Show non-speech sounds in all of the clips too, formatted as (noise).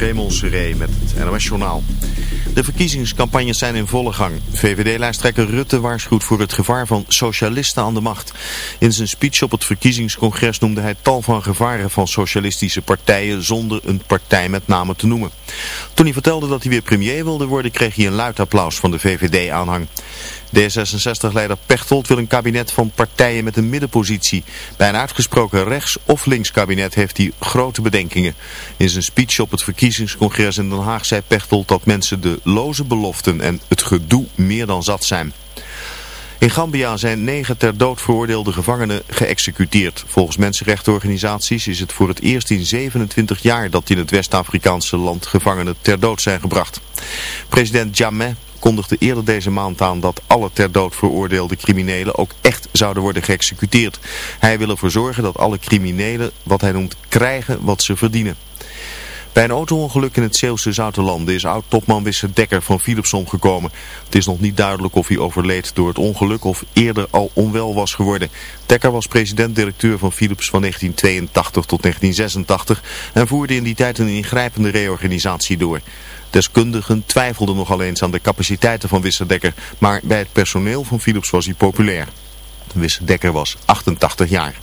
Raymond Seré met het NOS Journaal. De verkiezingscampagnes zijn in volle gang. VVD-lijsttrekker Rutte waarschuwt voor het gevaar van socialisten aan de macht. In zijn speech op het verkiezingscongres noemde hij tal van gevaren van socialistische partijen zonder een partij met name te noemen. Toen hij vertelde dat hij weer premier wilde worden kreeg hij een luid applaus van de VVD-aanhang. D66-leider Pechtold wil een kabinet van partijen met een middenpositie. Bij een uitgesproken rechts- of links kabinet heeft hij grote bedenkingen. In zijn speech op het verkiezingscongres in Den Haag zei Pechtold dat mensen de loze beloften en het gedoe meer dan zat zijn. In Gambia zijn negen ter dood veroordeelde gevangenen geëxecuteerd. Volgens mensenrechtenorganisaties is het voor het eerst in 27 jaar dat in het West-Afrikaanse land gevangenen ter dood zijn gebracht. President Jammeh kondigde eerder deze maand aan dat alle ter dood veroordeelde criminelen ook echt zouden worden geëxecuteerd. Hij wil ervoor zorgen dat alle criminelen wat hij noemt krijgen wat ze verdienen. Bij een auto-ongeluk in het Zeeuwse Zoutelanden is oud-topman Wisse Dekker van Philips omgekomen. Het is nog niet duidelijk of hij overleed door het ongeluk of eerder al onwel was geworden. Dekker was president-directeur van Philips van 1982 tot 1986 en voerde in die tijd een ingrijpende reorganisatie door. Deskundigen twijfelden nogal eens aan de capaciteiten van Wisse Dekker, maar bij het personeel van Philips was hij populair. Wisse Dekker was 88 jaar.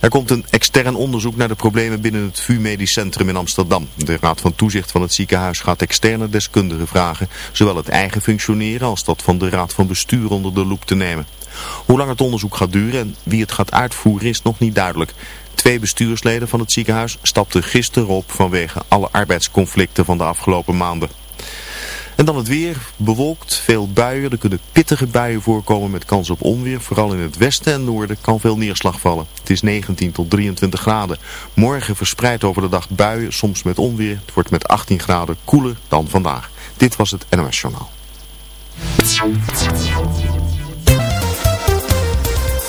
Er komt een extern onderzoek naar de problemen binnen het VU Medisch Centrum in Amsterdam. De Raad van Toezicht van het ziekenhuis gaat externe deskundigen vragen, zowel het eigen functioneren als dat van de Raad van Bestuur onder de loep te nemen. Hoe lang het onderzoek gaat duren en wie het gaat uitvoeren is nog niet duidelijk. Twee bestuursleden van het ziekenhuis stapten gisteren op vanwege alle arbeidsconflicten van de afgelopen maanden. En dan het weer, bewolkt, veel buien. Er kunnen pittige buien voorkomen met kans op onweer. Vooral in het westen en noorden kan veel neerslag vallen. Het is 19 tot 23 graden. Morgen verspreid over de dag buien, soms met onweer. Het wordt met 18 graden koeler dan vandaag. Dit was het NOS Journaal.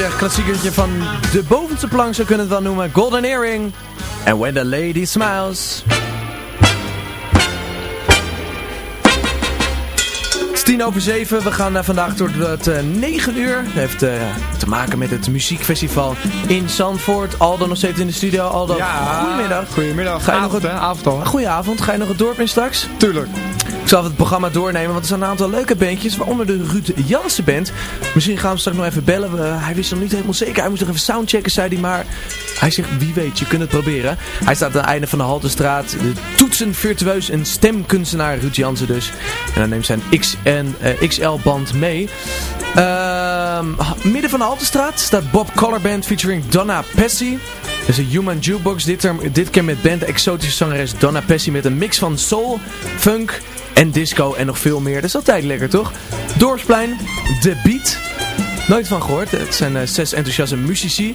Zeg. Klassiekertje van de bovenste plank, zo kunnen we het wel noemen. Golden Earring. En When the Lady Smiles. Het is tien over zeven. We gaan eh, vandaag tot het eh, negen uur. Dat heeft eh, te maken met het muziekfestival in Zandvoort. Aldo nog steeds in de studio. Aldo, goedemiddag. Goedemiddag. Ga je nog avond, het- hè? Avond al. Goedenavond. Ga je nog het dorp in straks? Tuurlijk. Zal het programma doornemen, want er zijn een aantal leuke bandjes, waaronder de Ruud Jansen band. Misschien gaan we straks nog even bellen. Hij wist nog niet helemaal zeker. Hij moest nog even soundchecken, zei hij. Maar hij zegt, wie weet, je kunt het proberen. Hij staat aan het einde van de Haltestraat. De toetsen virtueus en stemkunstenaar Ruud Jansen dus. En dan neemt zijn X en, eh, XL-band mee. Ehm, midden van de Haltestraat staat Bob Collar Band featuring Donna Pessi. Dat is een Human Jukebox, dit, dit keer met band exotische zangeres Donna Pessi met een mix van soul, funk en disco en nog veel meer. Dat is altijd lekker toch? Dorpsplein, The Beat. Nooit van gehoord. Het zijn eh, zes enthousiaste muzici.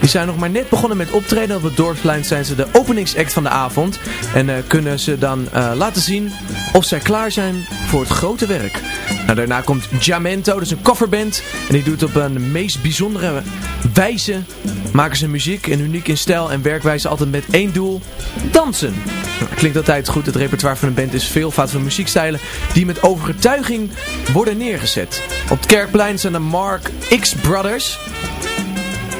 Die zijn nog maar net begonnen met optreden. Op het Dorpsplein zijn ze de openingsact van de avond. En eh, kunnen ze dan eh, laten zien of zij klaar zijn voor het grote werk. Nou, daarna komt Jamento, dat is een coverband. En die doet op een meest bijzondere wijze. Maken ze muziek en uniek in stijl en werkwijze altijd met één doel. Dansen. Klinkt altijd goed. Het repertoire van een band is veelvoud van muziekstijlen die met overtuiging worden neergezet. Op het Kerkplein zijn de Mark X Brothers.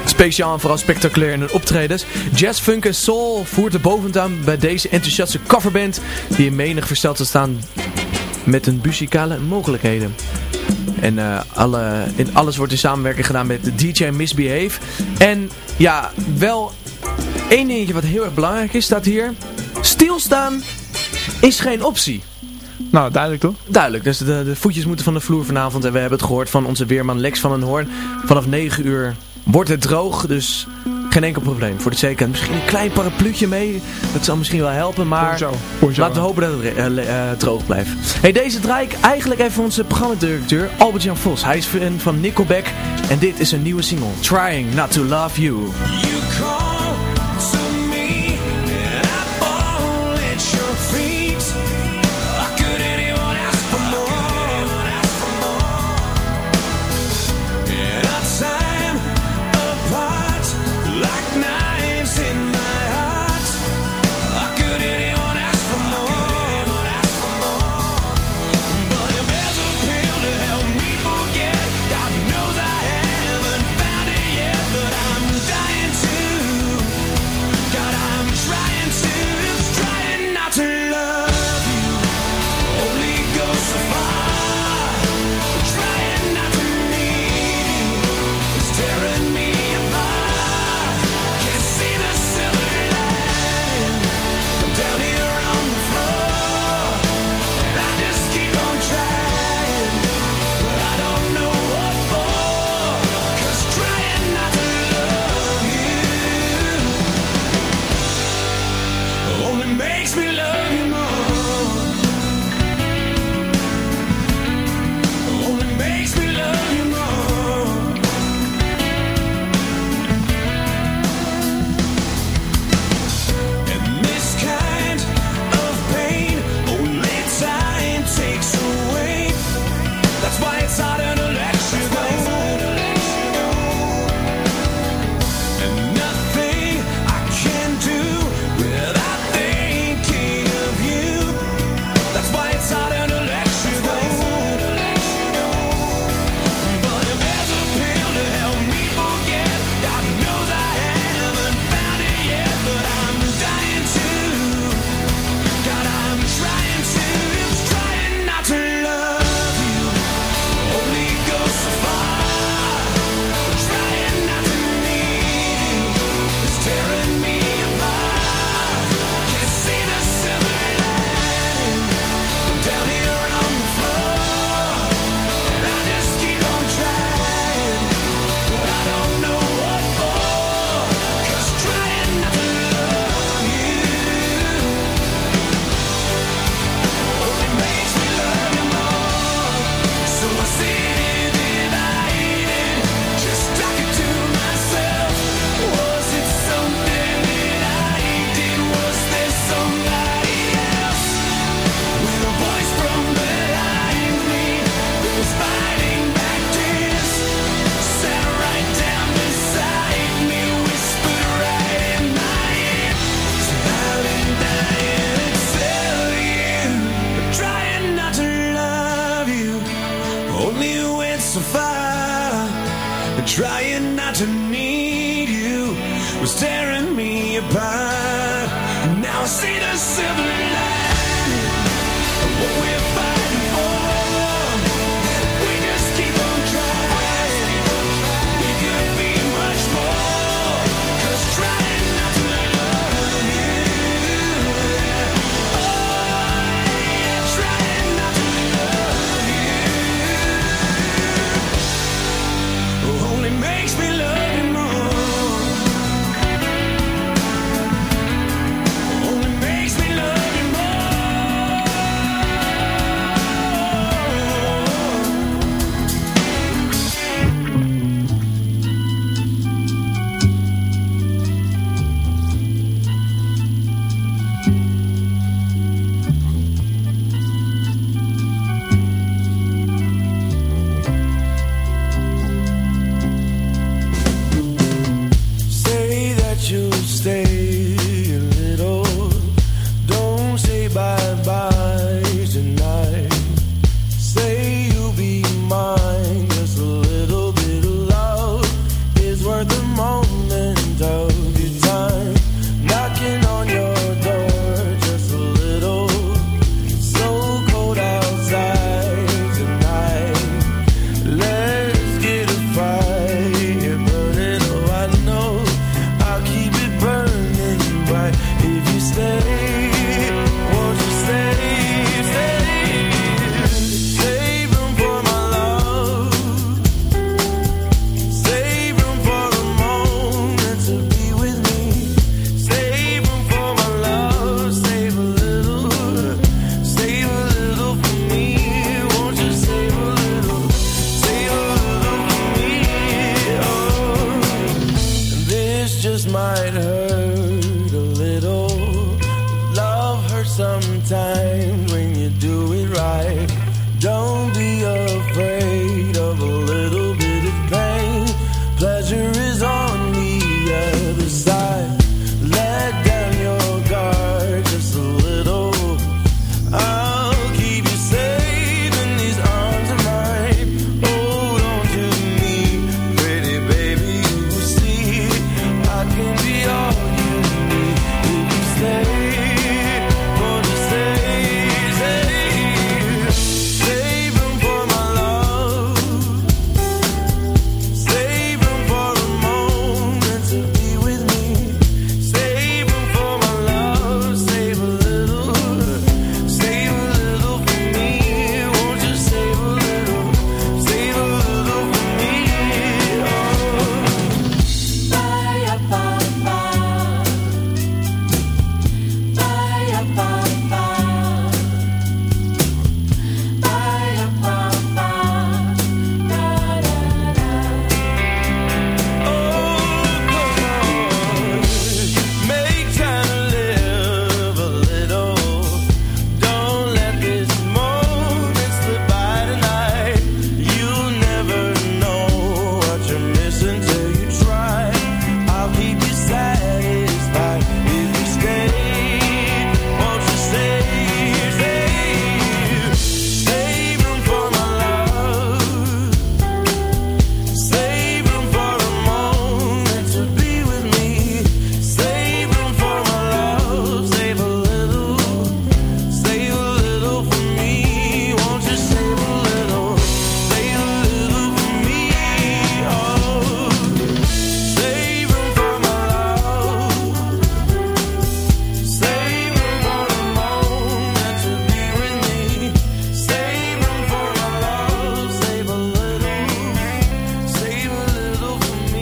Speciaal en vooral spectaculair in hun optredens. Jazz, funk en soul voert de boventoon bij deze enthousiaste coverband die in menig versteld te staan met hun muzikale mogelijkheden. En eh, alle, in alles wordt in samenwerking gedaan met DJ Misbehave. En ja, wel één dingetje wat heel erg belangrijk is, staat hier. Stilstaan is geen optie. Nou, duidelijk toch? Duidelijk. Dus de, de, voetjes moeten van de vloer vanavond. En we hebben het gehoord van onze weerman Lex van den Hoorn. Vanaf 9 uur wordt het droog. Dus geen enkel probleem voor de zekerheid. Misschien een klein parapluutje mee. Dat zal misschien wel helpen, maar laten we hopen dat het eh, eh, droog blijft. Hey, deze draai ik eigenlijk even onze programmadirecteur Albert-Jan Vos. Hij is fan van Nickelback en dit is een nieuwe single, Trying Not To Love You. you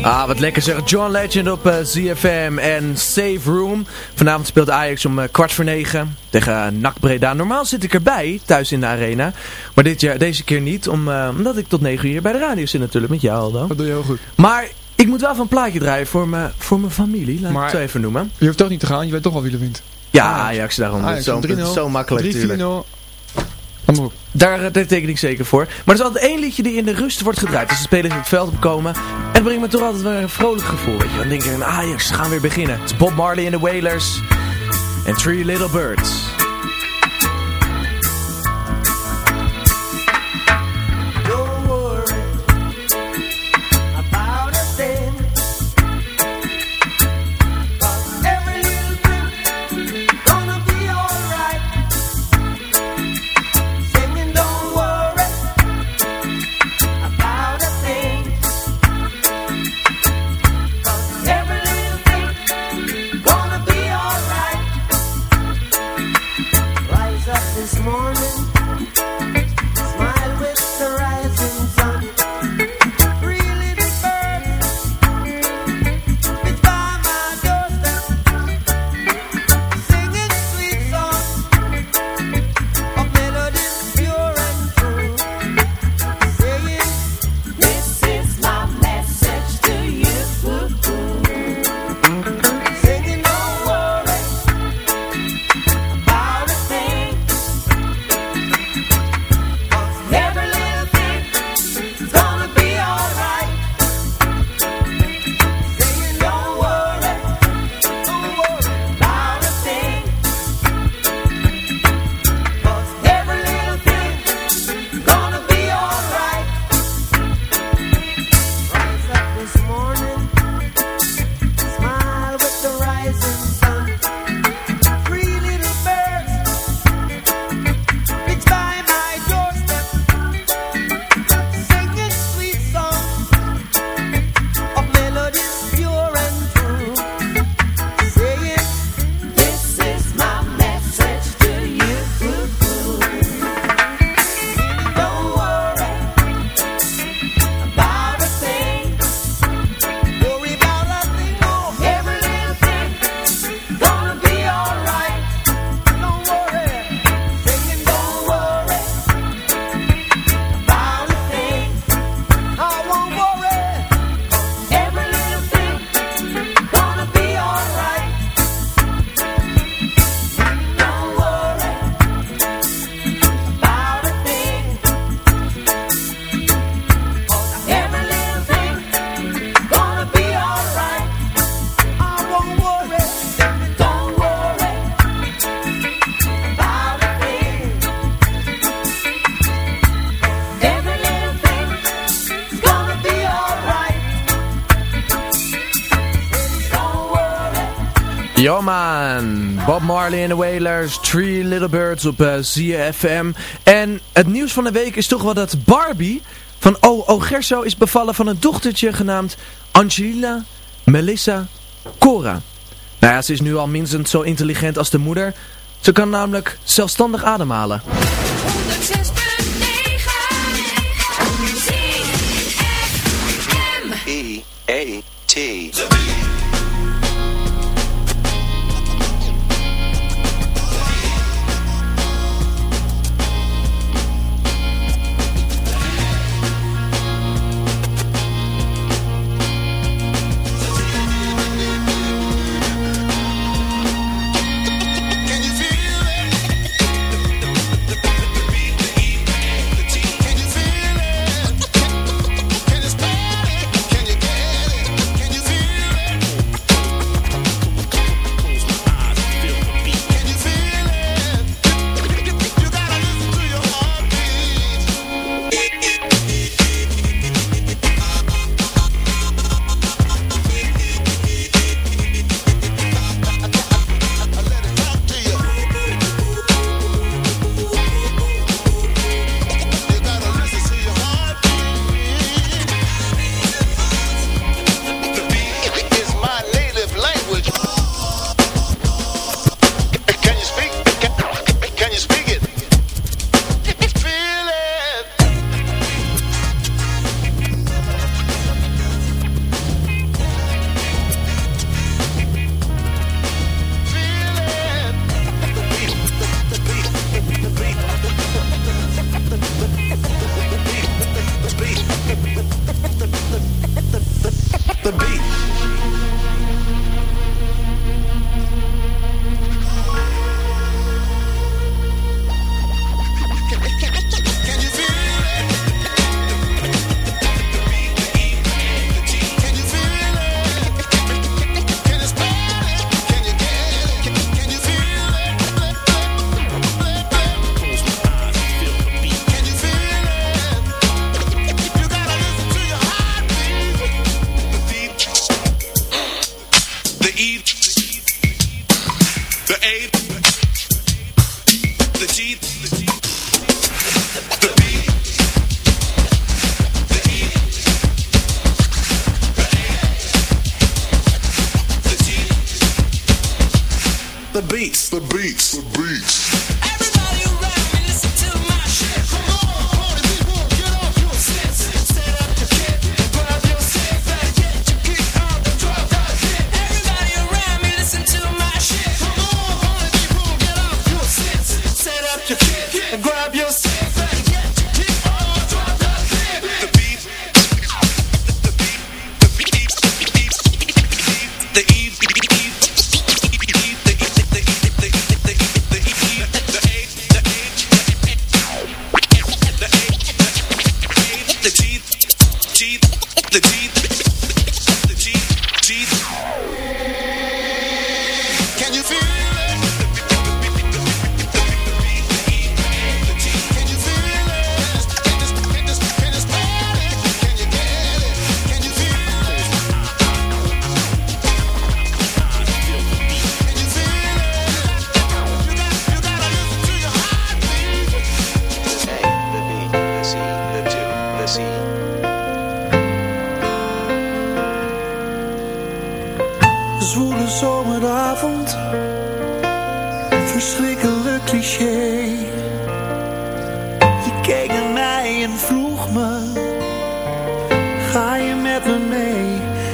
Ah, wat lekker zeg. John Legend op eh, ZFM en Save Room. Vanavond speelt Ajax om eh, kwart voor negen tegen NAC Breda. Normaal zit ik erbij, thuis in de arena. Maar dit jaar, deze keer niet, om, eh, omdat ik tot negen uur bij de radio zit natuurlijk, met jou Aldo. Dat doe je heel goed. Maar ik moet wel van een plaatje draaien voor, me, voor mijn familie, laat ik Maar- het zo even noemen. Je hoeft toch niet te gaan, je weet toch al wie er wint. Ja, Ajax daarom. Ajax, zo, 3-0. het is zo makkelijk 3-4-0. natuurlijk. Daar, eh, daar teken ik zeker voor. Maar er is altijd één liedje die in de rust wordt gedraaid. Als de spelers het veld opkomen. En het brengt me toch altijd weer een vrolijk gevoel. Weet je. Dan denk ik, Ajax, ze gaan weer beginnen. Het is Bob Marley en de Wailers. En Three Little Birds. Yo man, Bob Marley en de Wailers, Three Little Birds op eh, uh, ZFM. En het nieuws van de week is toch wel dat Barbie van O.O. Gerso is bevallen van een dochtertje genaamd Angelina Melissa Cora. Nou ja, ze is nu al minstens zo intelligent als de moeder. Ze kan namelijk zelfstandig ademhalen.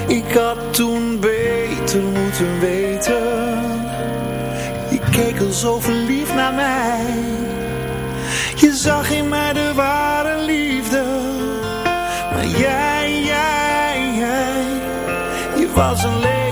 Ik had toen beter moeten weten. Je keek al zo verliefd naar mij. Je zag in mij de ware liefde. Maar jij, jij, jij Je was een leven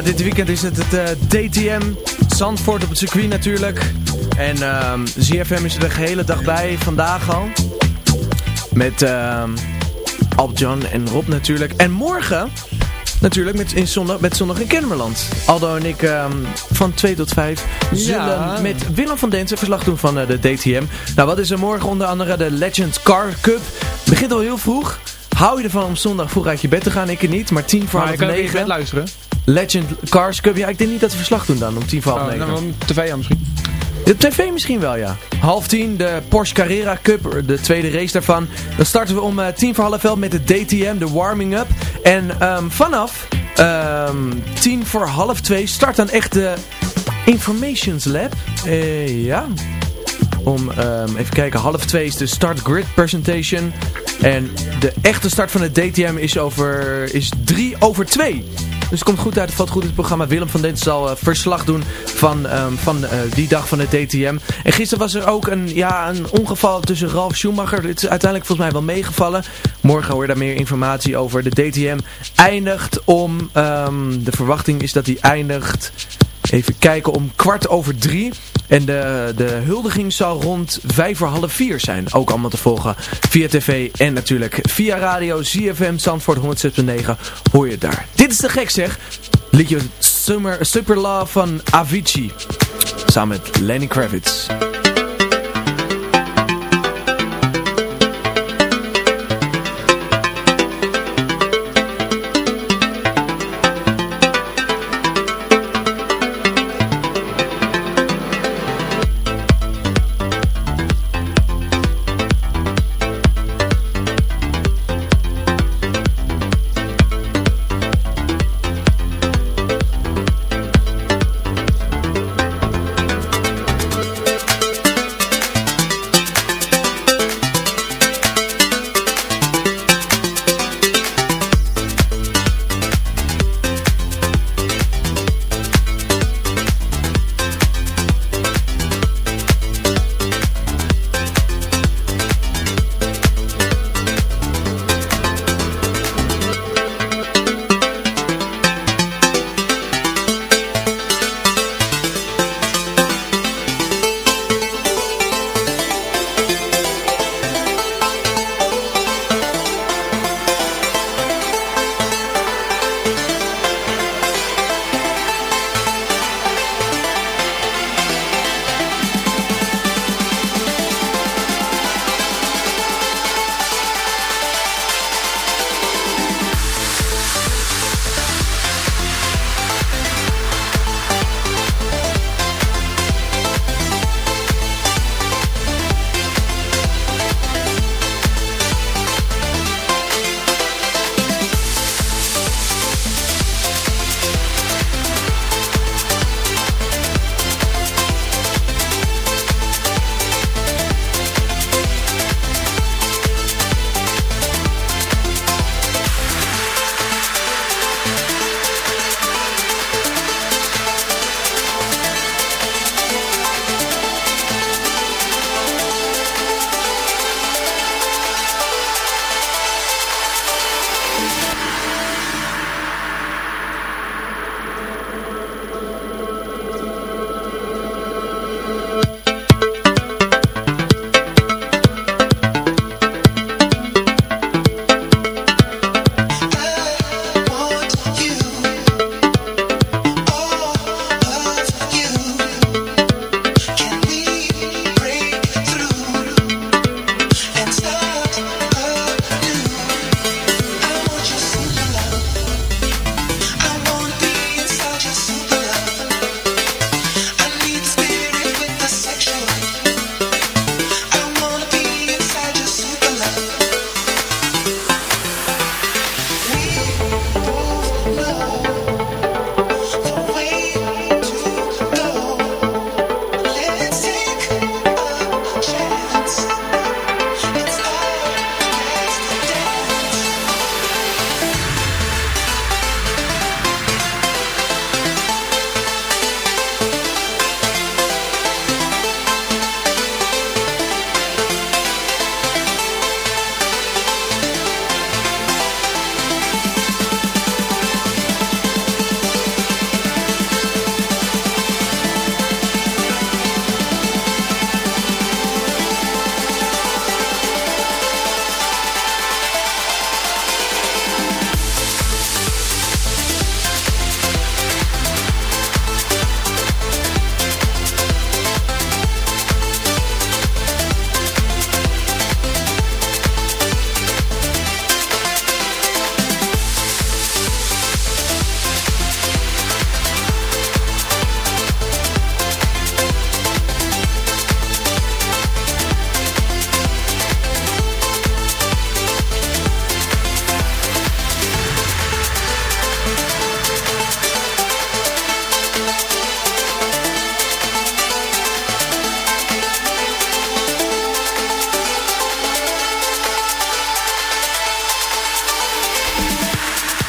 Ja, dit weekend is het het eh, DTM. Zandvoort op het circuit natuurlijk. En ehm ZFM is er de gehele dag bij, vandaag al. Met ehm Albert-Jan en Rob natuurlijk. En morgen natuurlijk met, in zondag, met Zondag in Kennemerland. Aldo en ik ehm, van 2 tot 5 zullen Ja. met Willem van Densen verslag doen van eh, de DTM. Nou, wat is er morgen onder andere de Legend Car Cup. Begint al heel vroeg. Hou je ervan om zondag vroeg uit je bed te gaan? Ik er niet, maar tien voor Maar half je kan even negen. luisteren. Legend Cars Cup. Ja, ik denk niet dat we verslag doen dan om tien voor half Oh, negen. dan wel tv aan misschien. De tv misschien wel, ja. Half tien, de Porsche Carrera Cup, de tweede race daarvan. Dan starten we om eh, tien voor half elf met de DTM, de warming-up. En ehm, vanaf ehm, tien voor half twee start dan echt de Informations Lab. Eh, ja. Om, ehm, even kijken, half twee is de Start Grid Presentation. En de echte start van de DTM is, over, is drie over twee. Dus het komt goed uit, het valt goed in het programma. Willem van Dent zal eh, verslag doen van, ehm, van eh, die dag van de DTM. En gisteren was er ook een, ja, een ongeval tussen Ralf Schumacher. Het is uiteindelijk volgens mij wel meegevallen. Morgen hoor je daar meer informatie over. De DTM eindigt om, ehm, de verwachting is dat hij eindigt... Even kijken, om kwart over drie. En de, de huldiging zal rond vijf voor half vier zijn. Ook allemaal te volgen via tv en natuurlijk via radio. ZFM Zandvoort 106.9 hoor je het daar. Dit is te gek zeg. Liedje Summer, Super Love van Avicii. Samen met Lenny Kravitz.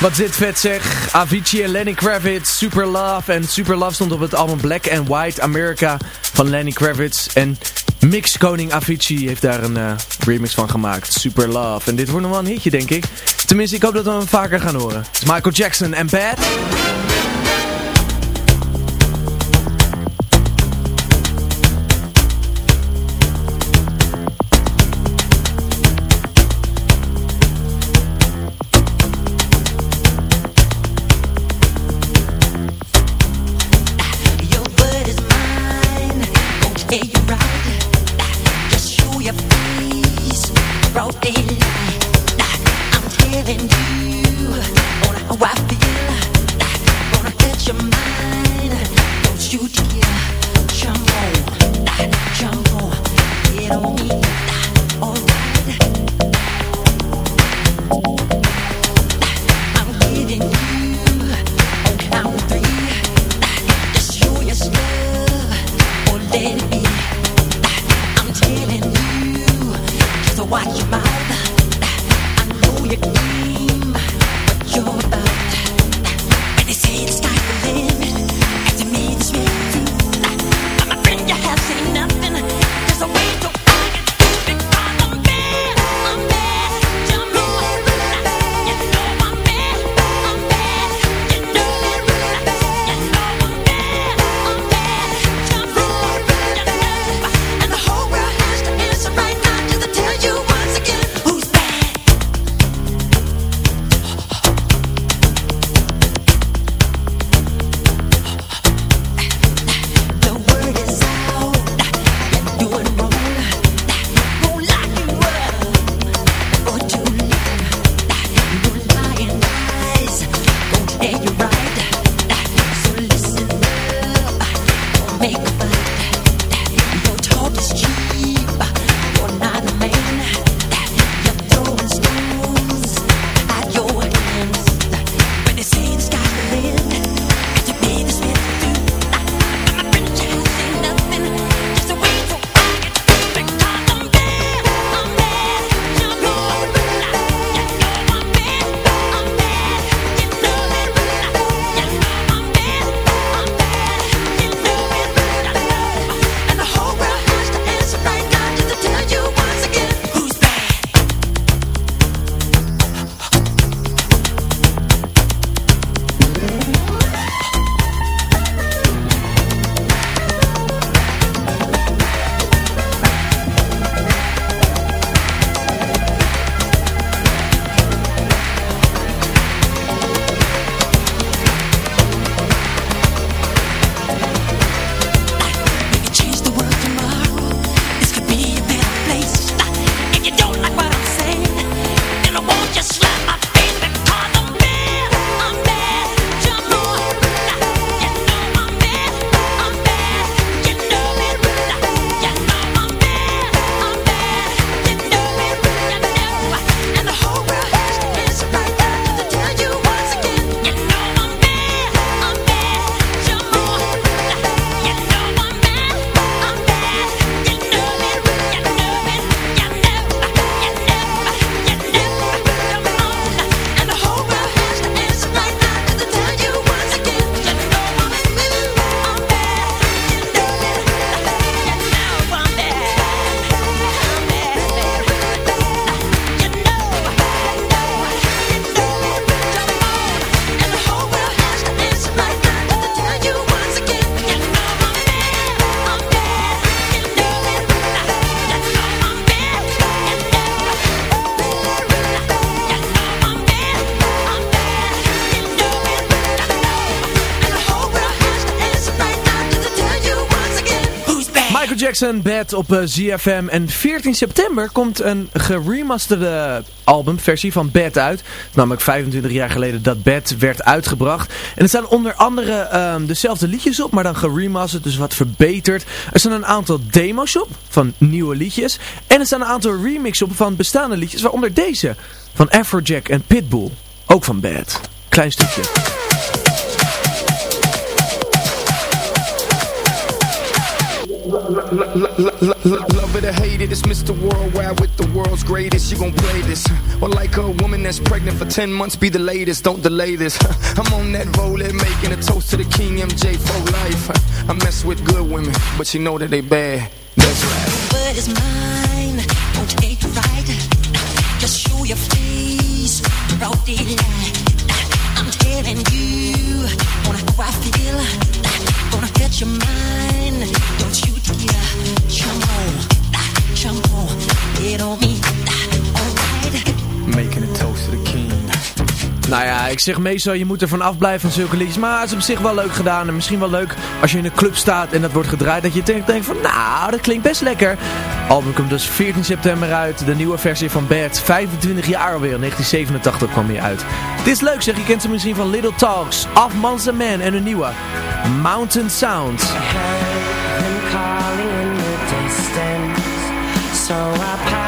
Wat zit vet zeg. Avicii en Lenny Kravitz, Super Love. En Super Love stond op het album Black and White America van Lenny Kravitz. En Mix Koning Avicii heeft daar een eh, remix van gemaakt. Super Love. En dit wordt nog wel een hitje denk ik. Tenminste, ik hoop dat we hem vaker gaan horen. Het is Michael Jackson en Bad... make. en Bad op eh, ZFM. En 14 september komt een geremasterde albumversie van Bad uit. Namelijk 25 jaar geleden dat Bad werd uitgebracht. En er staan onder andere ehm, dezelfde liedjes op, maar dan geremasterd, dus wat verbeterd. Er staan een aantal demos op van nieuwe liedjes. En er staan een aantal remixen op van bestaande liedjes, waaronder deze. Van Afrojack en Pitbull. Ook van Bad. Klein stukje. Love it or hate it, it's Mr. Worldwide with the world's greatest. You gon' play this. Or like a woman that's pregnant for 10 months, be the latest. Don't delay this. (laughs) I'm on that roller, making a toast to the King MJ for life. I mess with good women, but you know that they bad. That's right. word is mine. Won't take right. Just show your face. Broad daylight. I'm telling you. Wanna how I feel. Gonna hurt your mind. Don't you Nou ja, ik zeg meestal je moet er van afblijven van zulke liedjes. Maar het is op zich wel leuk gedaan. En misschien wel leuk als je in een club staat en dat wordt gedraaid. Dat je denkt, van nou, dat klinkt best lekker. Album komt dus 14 september uit. De nieuwe versie van Bert. 25 jaar alweer. 1987 kwam hij uit. Dit is leuk zeg. Je kent ze misschien van Little Talks. Of Monster Man en een nieuwe. Mountain Sound. Them calling in the distance. So I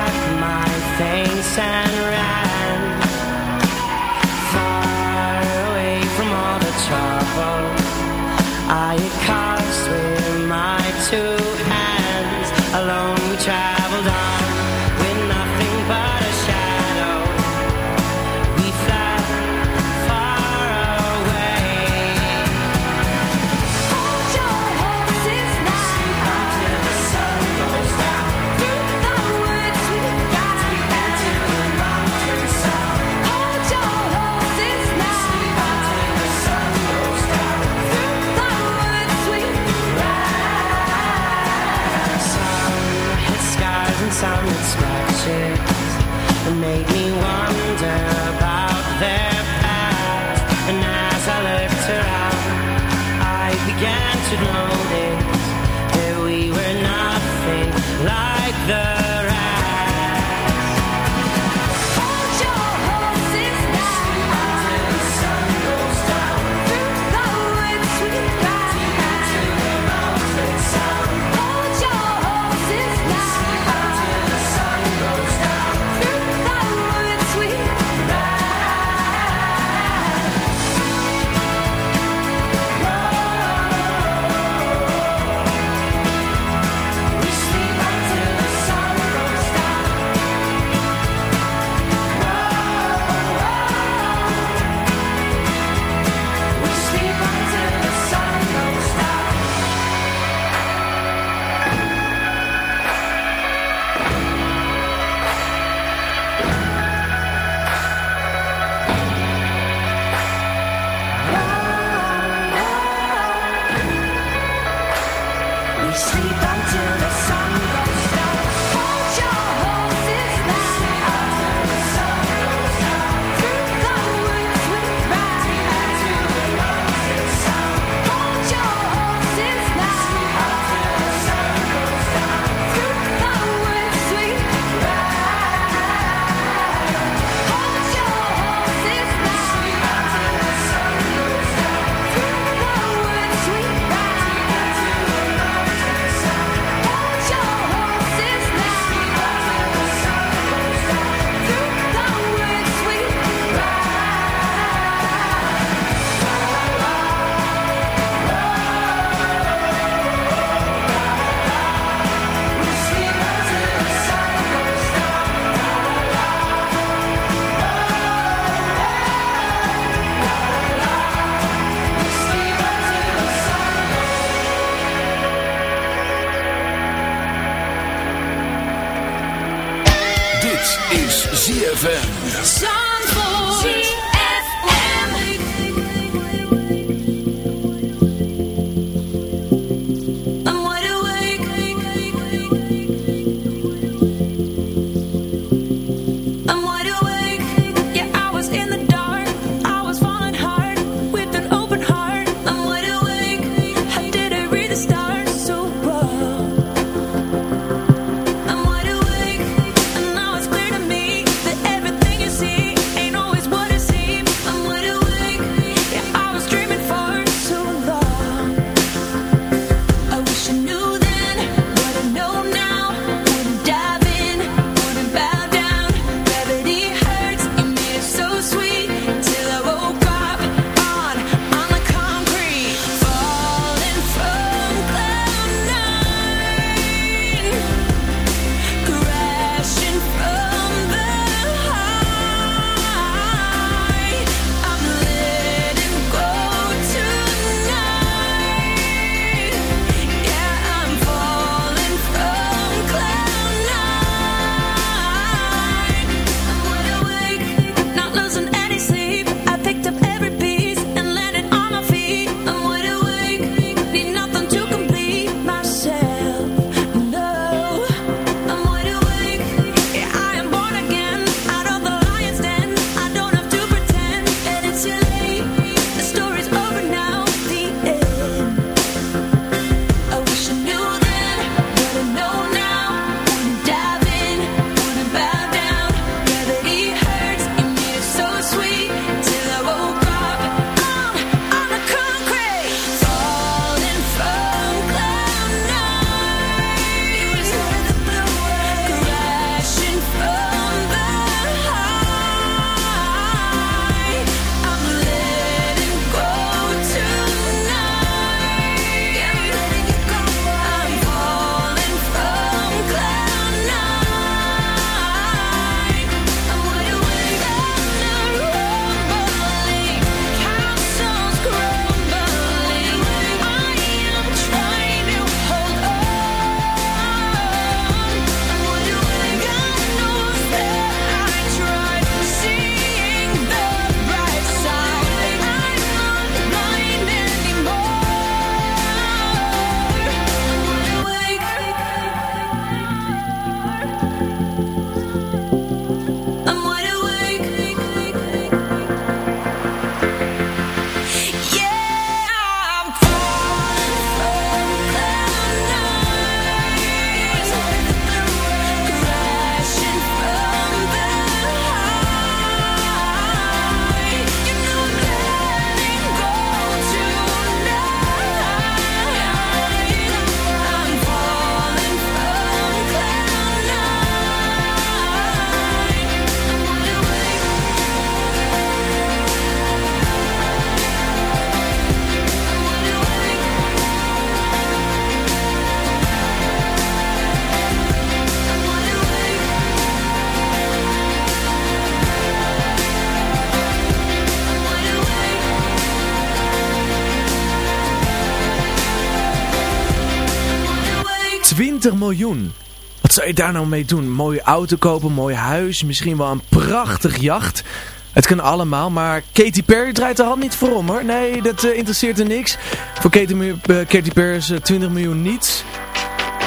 20 miljoen. Wat zou je daar nou mee doen? Mooie auto kopen, mooi huis, misschien wel een prachtig jacht. Het kan allemaal, maar Katy Perry draait de hand niet voor om hoor. Nee, dat eh, interesseert er niks. Voor Katy, eh, Perry is eh, 20 miljoen niets.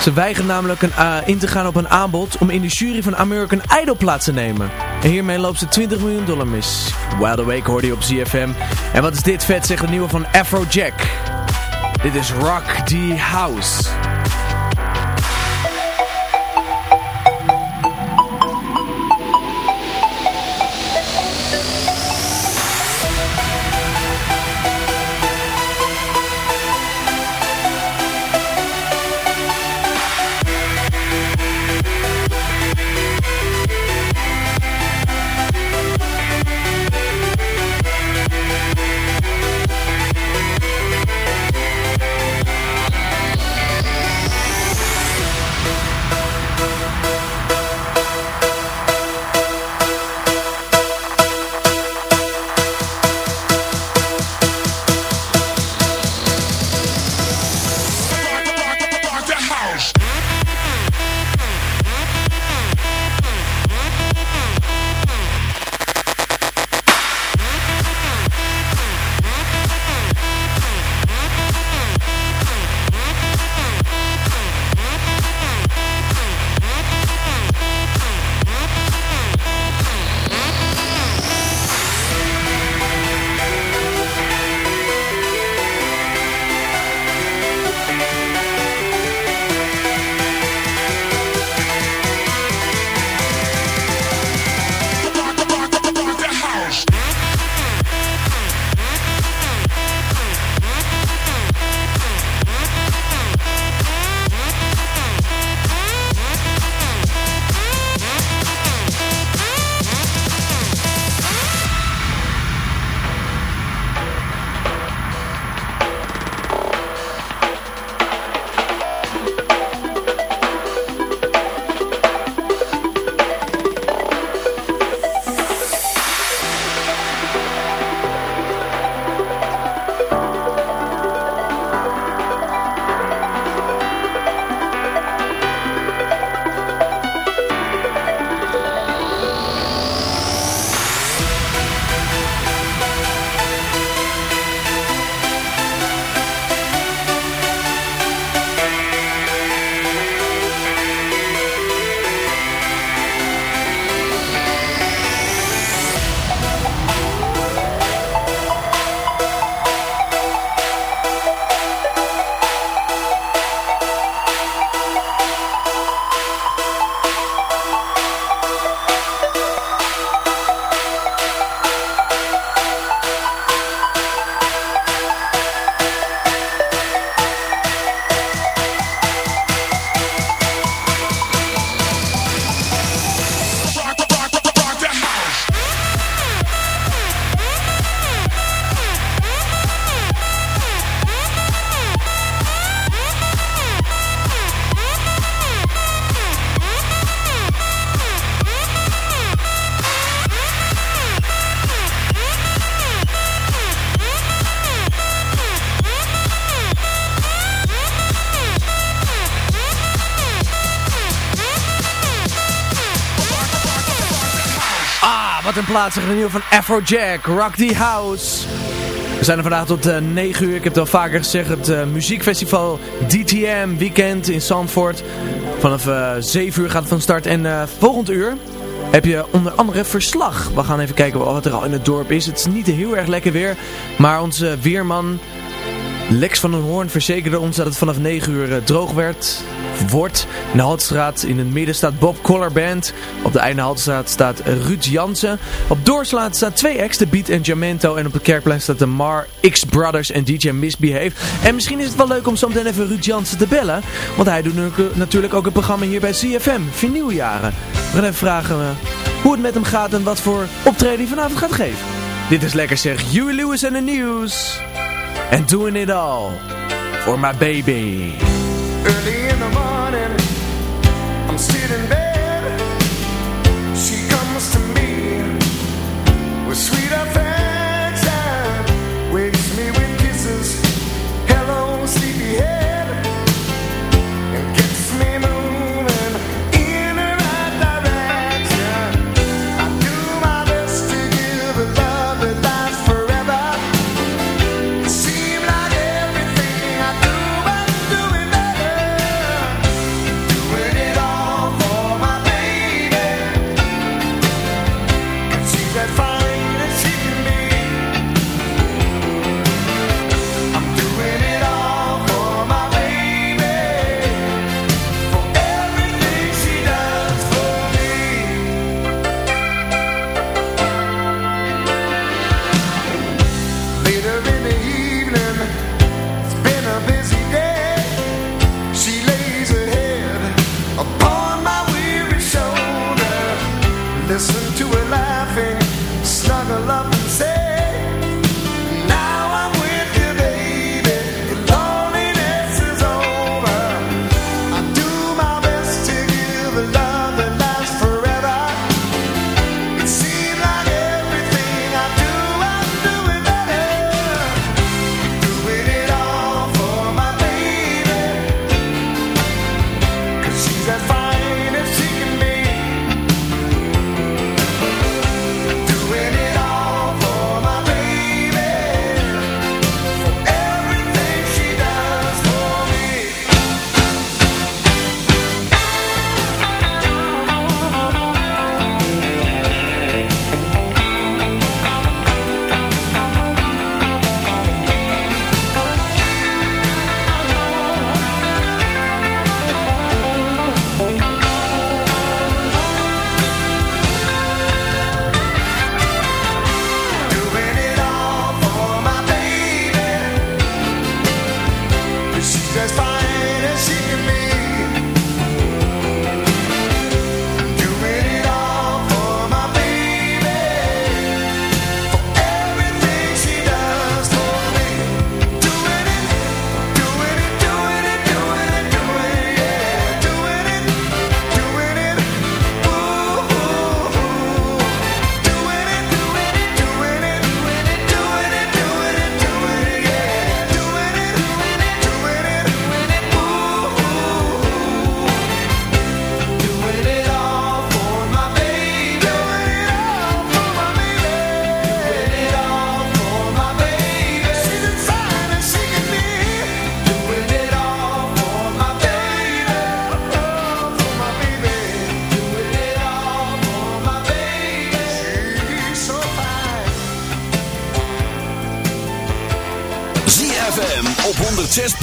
Ze weigert namelijk een, eh, in te gaan op een aanbod om in de jury van American Idol plaats te nemen. En hiermee loopt ze 20 miljoen dollar mis. Wild Awake hoorde je op ZFM. En wat is dit vet, zegt de nieuwe van Afrojack. Dit is Rock the House. De nieuwe van Afrojack, Rock the House. We zijn er vandaag tot eh 9 uur. Ik heb het al vaker gezegd. Het eh, muziekfestival DTM Weekend in Zandvoort. Vanaf eh 7 uur gaat het van start. En volgend uur heb je onder andere verslag. We gaan even kijken wat er al in het dorp is. Het is niet heel erg lekker weer. Maar onze weerman Lex van den Hoorn verzekerde ons dat het vanaf 9 uur droog werd, wordt. In de Haltstraat in het midden staat Bob Collar Band. Op de einde Haltstraat staat Ruud Jansen. Op Doorslaat staat twee acts, de Beat en Jamento. En op het Kerkplein staat de Mar X Brothers en DJ Misbehave. En misschien is het wel leuk om zo meteen even Ruud Jansen te bellen. Want hij doet nu- natuurlijk ook een programma hier bij CFM, Vinyljaren. We gaan even vragen eh, hoe het met hem gaat en wat voor optreden hij vanavond gaat geven. Dit is lekker zeg, Huey Lewis en de News. And doing it all for my baby. Early in the morning, Sitting in